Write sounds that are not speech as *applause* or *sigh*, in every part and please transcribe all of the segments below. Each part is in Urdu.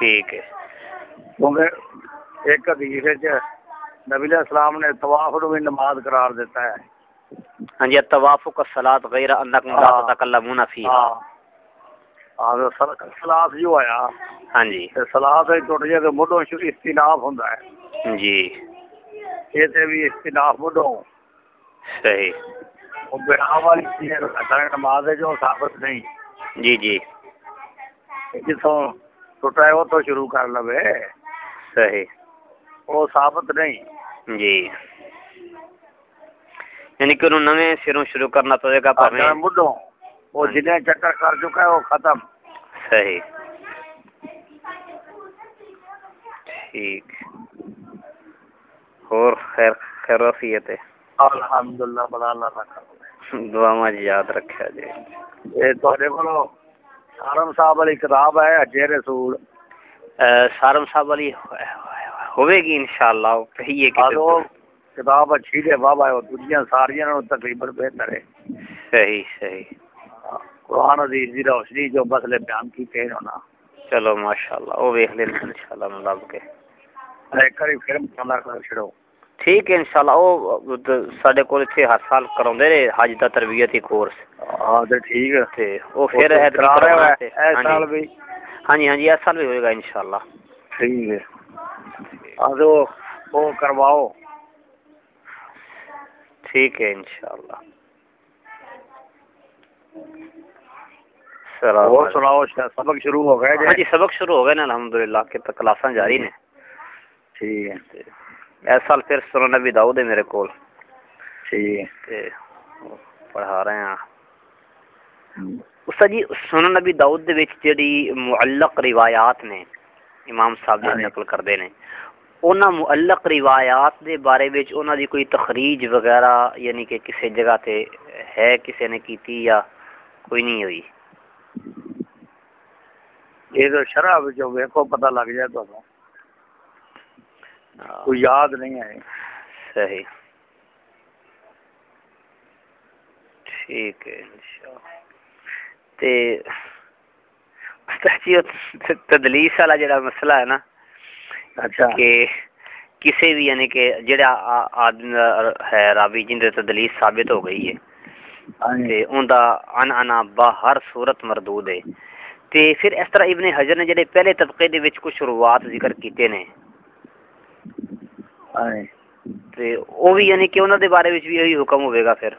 ٹھیک ہے۔ کیونکہ ایک حدیث ہے نبی علیہ السلام نے طواف بھی نماز قرار دیتا ہے۔ ہاں جی الطواف کا صلات غیر انکم لا ہاں۔ تتکلمون فی ہاں۔ اور سلاد جو آیا ہاں جی۔ سلاد ٹوٹ جائے تو مڈوں شروع استناف ہوندا ہے۔ جی۔ یہ تے بھی استناف مڈوں صحیح۔ وہ بنا والی چیز ہے نماز ہے جو ثابت نہیں۔ جی جی۔ جتوں ٹوٹا ہے وہ تو شروع کر لوے صحیح۔ وہ ثابت نہیں۔ جی۔ یعنی کہ انہوں نویں سروں شروع کرنا پڑے گا پہلے مڈوں وہ جنہیں چکر کر چکا ہے وہ ختم۔ صحیح۔ ٹھیک۔ اور خیر خیر وفیت ہے۔ الحمدللہ بڑا اللہ کا دعا ماں جی یاد رکھا جی یہ تھوڑے کو سارم صاحب والی کتاب ہے اجے رسول۔ سارم صاحب والی ہوئے گی انشاءاللہ کہیے کہ کتاب اچھی ہے بابا ہے دنیا ساریاں نوں تقریباً بہتر ہے۔ صحیح صحیح۔ قرآن عزیز دی روشنی جو مسئلے بیان کیتے ہیں نا۔ چلو ماشاءاللہ وہ ویکھ لینا انشاءاللہ لب کے۔ ایک کری پھر مطلع کر چھڑو۔ ٹھیک ہے انشاءاللہ او ساڈے کول ایتھے ہر سال کراوندے نے حج دا تربیتی کورس۔ ہاں تے ٹھیک ہے۔ تے او پھر وہ ہے کرا رہے ہو اے سال بھی۔ ہاں جی ہاں جی اس سال بھی ہوئے گا انشاءاللہ۔ ٹھیک ہے۔ تو وہ کرواؤ۔ ٹھیک ہے انشاءاللہ۔ اور سناؤ شاید سبق شروع ہو گئے ہاں جی جی سبق شروع ہو گئے نا الحمدللہ کہ تک کلاساں جاری نے۔ ٹھیک ہے۔ اس سال پھر سنن نبی داؤد ہے میرے کول۔ ٹھیک۔ پڑھا رہے ہیں۔ استاد جی سنن نبی داؤد دے وچ جڑی معلق روایات نے امام صاحب ہاں جی۔ جی۔ نقل کردے نے انہاں معلق روایات دے بارے وچ انہاں دی کوئی تخریج وغیرہ یعنی کہ کسی جگہ تے ہے کسی نے کیتی یا کوئی نہیں ہوئی؟ یہ تو شرح جو ویکو پتہ لگ جائے تو۔ کوئی یاد نہیں ہے صحیح۔ ٹھیک ہے تے استاد جی تدلیس والا جڑا مسئلہ ہے نا اچھا۔ کہ کسی بھی یعنی کہ جڑا آدمی ہے راوی جن دے تدلیس ثابت ہو گئی ہے ہاں جی۔ تے اوندا ان انا با ہر صورت مردود ہے۔ تے پھر اس طرح ابن حجر نے جڑے پہلے طبقے دے وچ کچھ روات ذکر کیتے نے تے او بھی کہ انہاں دے بارے وچ بھی یہی حکم ہوے گا پھر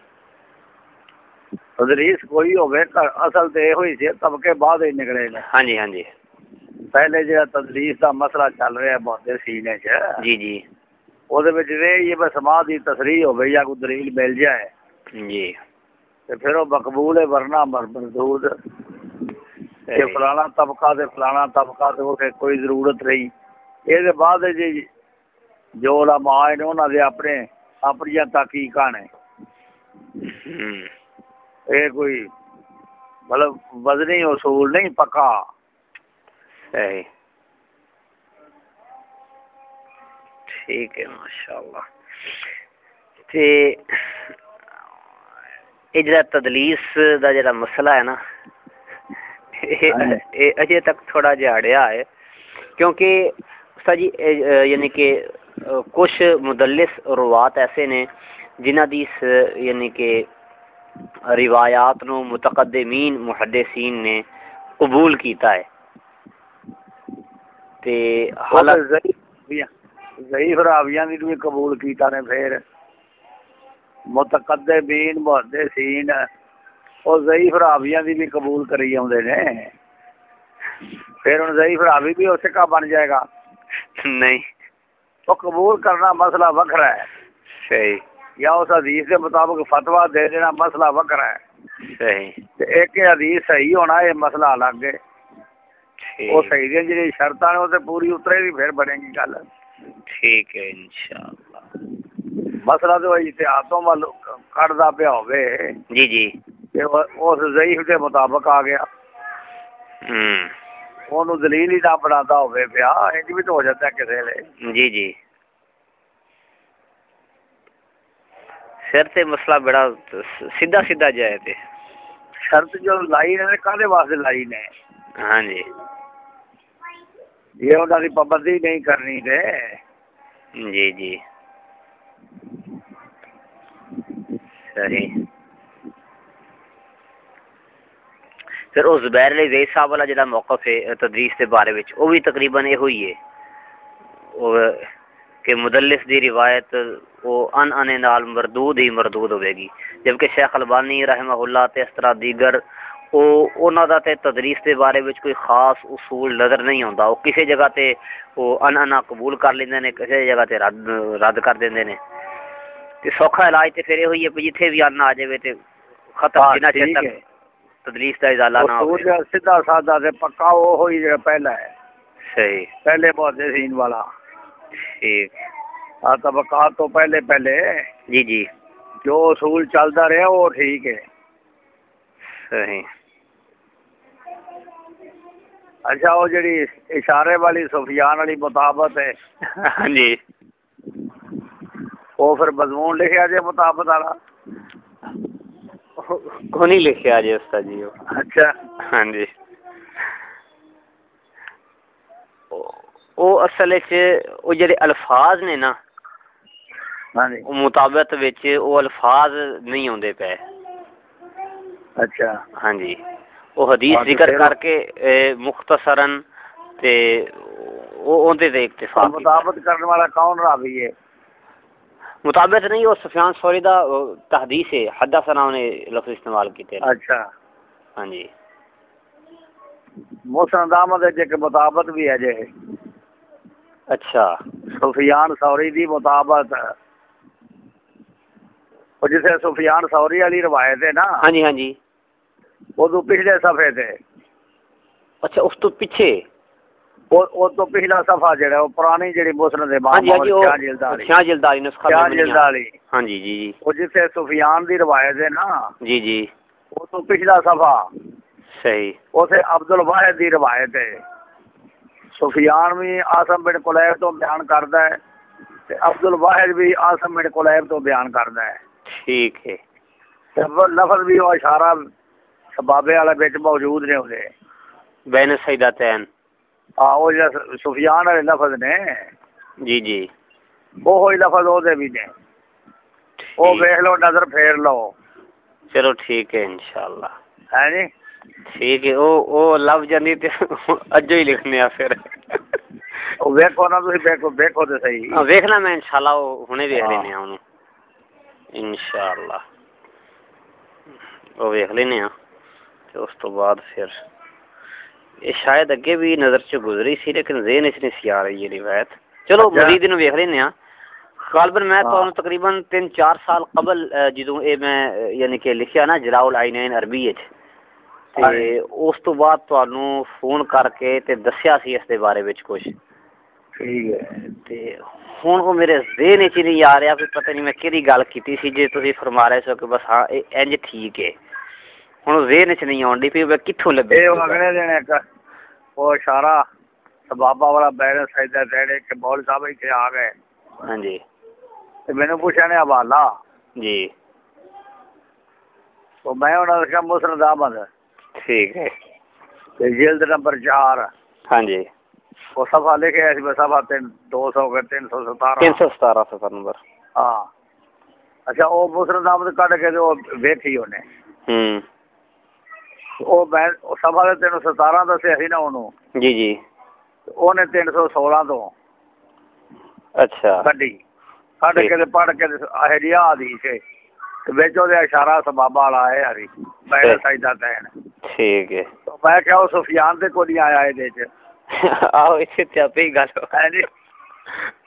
تدریس کوئی ہوے اصل تے یہ ہوئی سی طبقے بعد ہی نکلے نے ہاں جی ہاں جی پہلے جڑا تدریس دا مسئلہ چل رہا ہے بہت سینے چ جی جی او دے وچ یہ بس سماع دی تصریح ہوے یا کوئی دلیل مل جائے جی تے پھر وہ مقبول ہے ورنہ مردود کہ۔ فلانا طبقہ تے فلانا طبقہ تے کوئی ضرورت نہیں یہ بعد جی جو علماء نے انہاں دے اپنے اپنی تحقیقاں نے یہ کوئی مطلب وزنی اصول نہیں پکا صحیح ٹھیک ہے ماشاءاللہ تے یہ جڑا تدلیس دا جڑا مسئلہ ہے نا اجے تک تھوڑا جہا اڑیا ہے کیونکہ استاد جی اے- اے یعنی کہ اے کچھ مدلس روات ایسے نے جنہ دی یعنی کہ روایات نو متقدمین محدثین نے قبول کیتا ہے۔ تے حالت ضعیف راویاں دی بھی قبول کیتا نے پھر۔ متقدمین محدثین او ضعیف راویاں دی بھی قبول کری اوندے نے۔ پھر ان ضعیف راوی بھی اسے کا بن جائے گا۔ نہیں۔ وہ قبول کرنا مسئلہ وکر ہے۔ صحیح۔ یا اس حدیث کے مطابق فتویٰ دے دینا مسئلہ وکھرا ہے۔ صحیح۔ ایک حدیث صحیح ہونا یہ مسئلہ الگ ہے۔ وہ صحیح دیا جی شرط نے اسے پوری اترے گی پھر بنے گی گل۔ ٹھیک ہے انشاءاللہ۔ مسئلہ تو اجتہاتوں وال کڑدا پیا ہوے جی جی۔ اس ضعیف دے مطابق آ گیا۔ دلیل ہی نہ بناتا ہوے انج بھی تو ہو جاتا ہے کسے لے۔ جی جی۔ سر تے مسئلہ بڑا سیدھا سیدھا جائے تے۔ شرط جو لائی نے کالے واسطے لائی نے؟ ہاں جی۔ یہ انہوں دی پابندی نہیں کرنی تے۔ جی جی۔ صحیح۔ پھر وہ زبیر علی زید صاحب والا جڑا موقف ہے تدریس دے بارے وچ او بھی تقریباً یہ ہوئی ہے۔ او کہ مدلس دی روایت وہ ان ان نال مردود ہی مردود ہوے گی۔ جبکہ شیخ البانی رحمہ اللہ تے اس طرح دیگر او انہاں دا تے تدریس دے بارے وچ کوئی خاص اصول نظر نہیں ہوندا۔ او کسی جگہ تے او ان ان قبول کر لیندے نے کسی جگہ تے رد رد کر دیندے نے۔ تے سوکھا علاج تے پھر ہوئی ہے جتھے بھی ان آ جاوے تے ختم ہاں، جنہ چر تک تدریس دا ازالہ نہ ہو سیدھا سادہ تے پکا وہ ہوئی جڑا پہلا ہے۔ صحیح۔ پہلے بہت سین والا۔ ٹھیک۔ طبقات تو پہلے پہلے۔ جی جی۔ جو اصول چلتا رہا وہ ٹھیک ہے۔ صحیح۔ اچھا وہ جڑی اشارے والی سفیان والی مطابت ہے۔ ہاں جی۔ وہ پھر مضمون لکھا جائے مطابت والا۔ کو نہیں لکھیا جی استاد جی۔ اچھا۔ ہاں جی۔ او اصل وچ او جڑے الفاظ نے نا مطابت وچ او الفاظ نہیں ہوندے پے اچھا ہاں جی وہ حدیث ذکر کر کے مختصراً تے وہ اون دے اکتفا مطابت کرنے والا کون راوی ہے مطابق نہیں وہ سفیان سوری دا تحدیث ہے حدثنا نے لفظ استعمال کیتے اچھا ہاں جی مسند احمد ہے کہ مطابق بھی ہے جے اچھا سفیان سوری دی مطابق جسے سفیان سوری والی روایت ہے نا ہاں جی ہاں جی وہ تو پچھلے صفحے تے اچھا اس تو پیچھے وہ تو پچھلا صفحہ جڑا وہ پرانی جڑی مسند امام ہاں جی ہاں جی شاہ جلداری نسخہ شاہ جلداری ہاں جی جی وہ جسے سفیان دی روایت ہے نا جی جی وہ تو پچھلا صفحہ صحیح اسے عبد الواحد دی روایت ہے سفیان بھی آسم بن کلیب تو بیان کردا ہے تے عبد الواحد بھی آسم بن کلیب تو بیان کردا ہے ٹھیک ہے۔ وہ لفظ بھی وہ اشارہ سبابے والا وچ موجود نے ہوندے بین سیداتین ہاں وہ سفیان والے لفظ نے۔ جی جی۔ وہ ہوئی لفظ او دے بھی نے۔ وہ ویکھ لو نظر پھیر لو۔ چلو ٹھیک ہے انشاءاللہ۔ ہے جی؟ ٹھیک ہے او او لفظ جانی تے اجو ہی لکھنے آ پھر۔ وہ ویکھو نا تسی ویکھو ویکھو تے صحیح۔ ہاں ویکھنا میں انشاءاللہ وہ ہنے ویکھ ہاں۔ لینے اونوں انشاءاللہ۔ لینے ہاں تے اس تو بعد پھر۔ یہ شاید اگے بھی نظر چ گزری سی لیکن ذہن اس نہیں سی آ رہی یہ روایت۔ چلو اچھا۔ مزید نو ویکھ لینے ہاں۔ غالباً میں ہاں۔ تو تقریباً تین چار سال قبل جدوں اے میں یعنی کہ لکھیا نا جلاء العینین عربی وچ تے اس تو بعد تانوں فون کر کے تے دسیا سی اس دے بارے وچ کچھ۔ ٹھیک ہے تے ہن وہ میرے ذہن وچ نہیں آ رہا کہ پتہ نہیں میں کیڑی گل کیتی سی جے تسی فرما رہے سو کہ بس ہاں اے انج ٹھیک ہے ہن ذہن وچ نہیں آون دی پئی میں کتھوں لبے اے وہ اگلے دن ایک وہ اشارہ سبابا والا ہاں جی جی مسند احمد ٹھیک ہے وہ سب لکھے ایسی سب آتے ہیں دو سو کے تین سو ستارہ۔ تین سو ستارہ سفر نمبر۔ ہاں۔ اچھا وہ کٹ کے وہ وہ میں تین سو ستارہ دسیا نا انہوں جی جی۔ تین سو سولہ تو اچھا۔ کے پڑھ کے جی، دے اشارہ سبابا والا ہے ہری۔ میں سجدہ تین۔ ٹھیک ہے۔ میں سفیان تے نہیں آیا ہے ਆਹੋ ਇੱਥੇ ਤੇ ਆਪੇ ਹੀ ਗੱਲ ਹੈ ਜੀ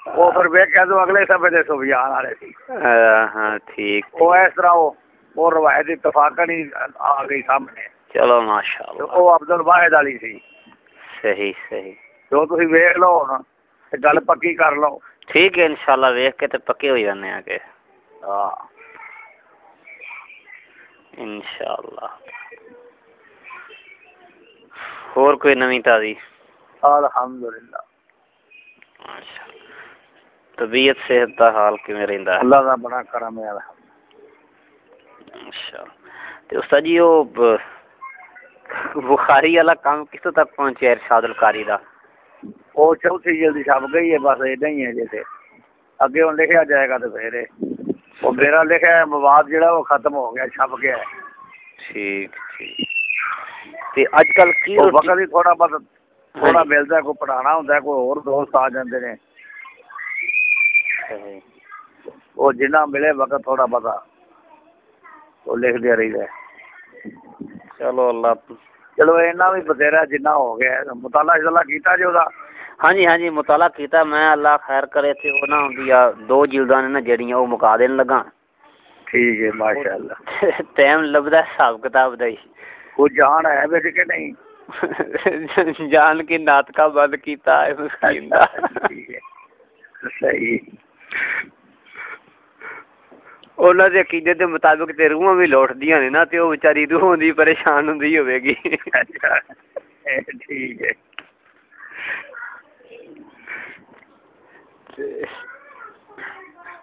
ਉਹ ਫਿਰ ਵੇਖਿਆ ਤੋਂ ਅਗਲੇ ਸਮੇਂ ਦੇ ਸੁਫਿਆਨ ਵਾਲੇ ਸੀ ਹਾਂ ਹਾਂ ਠੀਕ ਉਹ ਇਸ ਤਰ੍ਹਾਂ ਉਹ ਉਹ ਰਵਾਇਤ ਇਤਫਾਕਨ ਹੀ ਆ ਗਈ ਸਾਹਮਣੇ ਚਲੋ ਮਾਸ਼ਾਅੱਲਾ ਉਹ ਅਬਦੁਲ ਵਾਹਿਦ ਵਾਲੀ ਸੀ ਸਹੀ ਸਹੀ ਜੋ ਤੁਸੀਂ ਵੇਖ ਲਓ ਹੁਣ ਤੇ ਗੱਲ ਪੱਕੀ ਕਰ ਲਓ ਠੀਕ ਹੈ ਇਨਸ਼ਾਅੱਲਾ ਵੇਖ ਕੇ ਤੇ ਪੱਕੇ ਹੋ ਜਾਂਦੇ ਆ ਕਿ ਹਾਂ ਇਨਸ਼ਾਅੱਲਾ ਹੋਰ ਕੋਈ ਨਵੀਂ الحمد للہ طبیعت صحت حال رہندا ہے؟ اللہ دا بڑا کرم ہے الحمد تے استاد جی او بخاری والا کام کس تک پہنچیا ارشاد القاری دا؟ او چوتھی جلدی چھپ گئی ہے بس ہی ہے جیسے۔ اگے ہن لکھیا جائے گا تے پھر۔ میرا لکھا ہے مواد جڑا وہ ختم ہو گیا چھپ گیا ٹھیک ٹھیک۔ تے اج کل کی وقت تھوڑا بہت تھوڑਾ ملتا کوئی پڑھانا ہوں کوئی اور دوست آ جاندے نے وہ جنہ ملے وقت تھوڑا بتا وہ لکھ دیا رہی ہے چلو اللہ چلو اینا بھی بتیرا جنہ ہو گیا مطالعہ شالا کیتا جو دا ہاں جی ہاں جی مطالعہ کیتا میں اللہ خیر کرے تھے وہ نہ ہوندی دو جلداں نے نا جڑیاں وہ مکا دین لگا ٹھیک ہے ماشاءاللہ ٹائم لبدا حساب کتاب دا وہ جان ہے بیٹے کہ نہیں *laughs* جان کے ناطک بند کیتا ہے مسکین اچھا، دا اچھا، صحیح۔ اولا دے عقیدے دے مطابق روح بھی لوٹ دیا روحان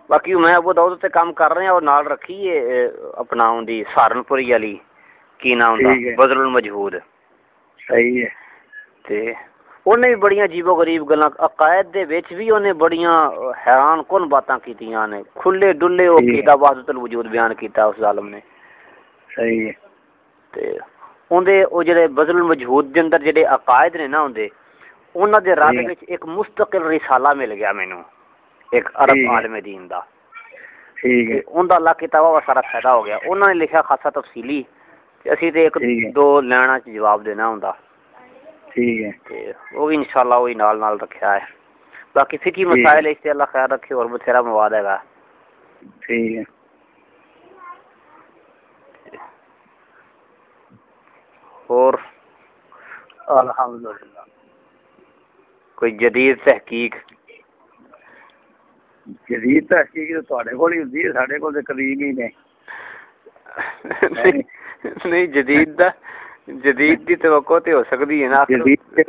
باقی میں بتا کر رہا رکھیے دی سارنپوری والی کی نام بدل ہے۔ صحیح بڑی عجیب و غریب گلاں عقائد بھی انہیں بڑی حیران کن باتاں کیتیاں کھلے ڈلے او الوجود بیان کیتا اس ظالم نے۔ صحیح ہے۔ دے اندر جڑے عقائد نے نا اندے انہاں دے راہ ایک مستقل رسالہ مل گیا مینوں ایک عرب عالم دین دا۔ ان دا اللہ کی سارا فائدہ ہو گیا۔ انہوں نے لکھا خاصا تفصیلی ਅਸੀਂ ਤੇ ਇੱਕ ਦੋ ਲੈਣਾ ਚ ਜਵਾਬ ਦੇਣਾ ਹੁੰਦਾ ਠੀਕ ਹੈ ਉਹ ਵੀ ਇਨਸ਼ਾਅੱਲਾ ਉਹੀ ਨਾਲ ਨਾਲ ਰੱਖਿਆ ਹੈ ਬਾਕੀ ਫਿੱਕੀ ਮਸਾਇਲ ਇਸ ਤੇ ਅੱਲਾ ਖਿਆਲ ਰੱਖੇ ਔਰ ਬਥੇਰਾ ਮਵਾਦ ਹੈਗਾ ਠੀਕ ਹੈ ਹੋਰ ਅਲਹਮਦੁਲਿਲਾ ਕੋਈ ਜਦੀਦ ਤਹਿਕੀਕ ਜਦੀਦ ਤਹਿਕੀਕ ਤੁਹਾਡੇ ਕੋਲ ਹੀ ਹੁੰਦੀ ਹੈ ਸਾਡੇ ਕੋਲ ਤੇ ਕਦੀ ਨਹੀਂ ਨੇ ਨਹੀਂ ਨਹੀਂ ਜਦੀਦ ਦਾ ਜਦੀਦ ਦੀ ਤਵੱਕੋ ਤੇ ਹੋ ਸਕਦੀ ਹੈ ਨਾ ਜਦੀਦ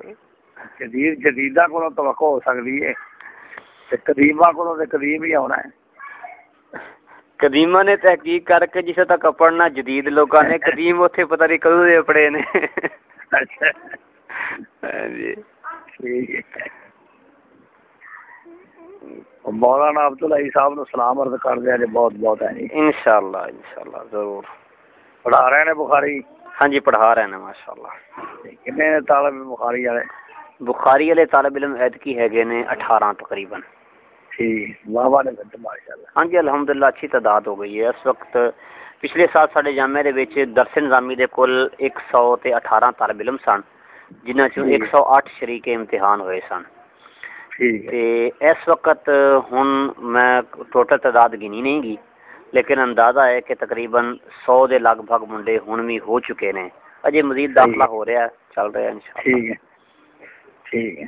ਜਦੀਦ ਜਦੀਦਾ ਕੋਲੋਂ ਤਵੱਕੋ ਹੋ ਸਕਦੀ ਹੈ ਤੇ ਕਦੀਮਾ ਕੋਲੋਂ ਤੇ ਕਦੀਮ ਹੀ ਆਉਣਾ ਹੈ ਕਦੀਮਾ ਨੇ ਤਹਿਕੀਕ ਕਰਕੇ ਜਿਸੇ ਤੱਕ ਪੜਨਾ ਜਦੀਦ ਲੋਕਾਂ ਨੇ ਕਦੀਮ ਉੱਥੇ ਪਤਾ ਨਹੀਂ ਕਦੋਂ ਦੇ ਪੜੇ ਨੇ *laughs* ਅੱਛਾ ਹਾਂਜੀ ਠੀਕ ਹੈ مولانا عبداللہ صاحب نو سلام عرض کر دیا جی بہت بہت ہے جی۔ انشاءاللہ انشاءاللہ ضرور۔ پڑھا رہے ہیں بخاری؟ ہاں جی پڑھا رہے ہیں ماشاءاللہ۔ کتنے طالب بخاری والے؟ بخاری والے طالب علم عید کی ہے گئے نے اٹھارہ تقریباً۔ ہاں جی الحمدللہ اچھی تعداد ہو گئی ہے۔ اس وقت پچھلے سال سارے جامعہ دے وچ درس نظامی دے کل 100 تے 18 طالب علم سن جنہاں چوں جی۔ 108 شریک امتحان ہوئے سن۔ تے اس وقت ہن میں ٹوٹل تعداد گنی نہیں گی لیکن اندازہ ہے کہ تقریباً سو دے لگ بھگ منڈے ہن بھی ہو چکے نے۔ اجے مزید داخلہ ہو رہا ہے چل رہا ہے انشاءاللہ۔ ٹھیک ہے۔ ٹھیک ہے۔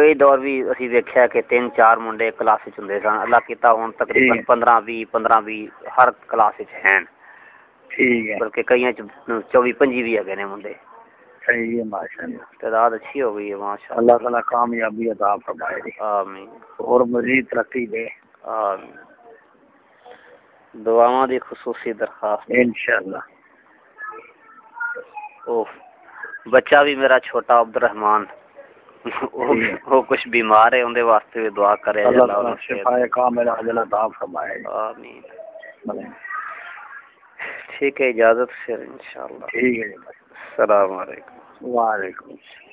یہ دور بھی اسی ویکھیا کہ تین چار منڈے کلاس وچ ہوندے سن۔ اللہ کیتا ہن تقریباً 15 20 15 20 ہر کلاس وچ ہیں۔ ٹھیک ہے۔ بلکہ کئیاں 24 25 بھی اگے نے منڈے۔ ہے ماشاء تعداد اچھی ہو گئی ہے ماشاء اللہ تعالیٰ کامیابی عطا فرمائے۔ آمین۔ اور مزید ترقی دے۔ آمین۔ دعاواں دی خصوصی درخواست۔ انشاءاللہ۔ اوف بچہ بھی میرا چھوٹا عبد الرحمان جی۔ وہ کچھ بیمار ہے ان دے واسطے بھی دعا کرے۔ اللہ کامل عطا فرمائے۔ آمین۔ ٹھیک ہے اجازت پھر انشاءاللہ۔ ٹھیک ہے جی۔ السلام علیکم۔ وعلیکم السلام۔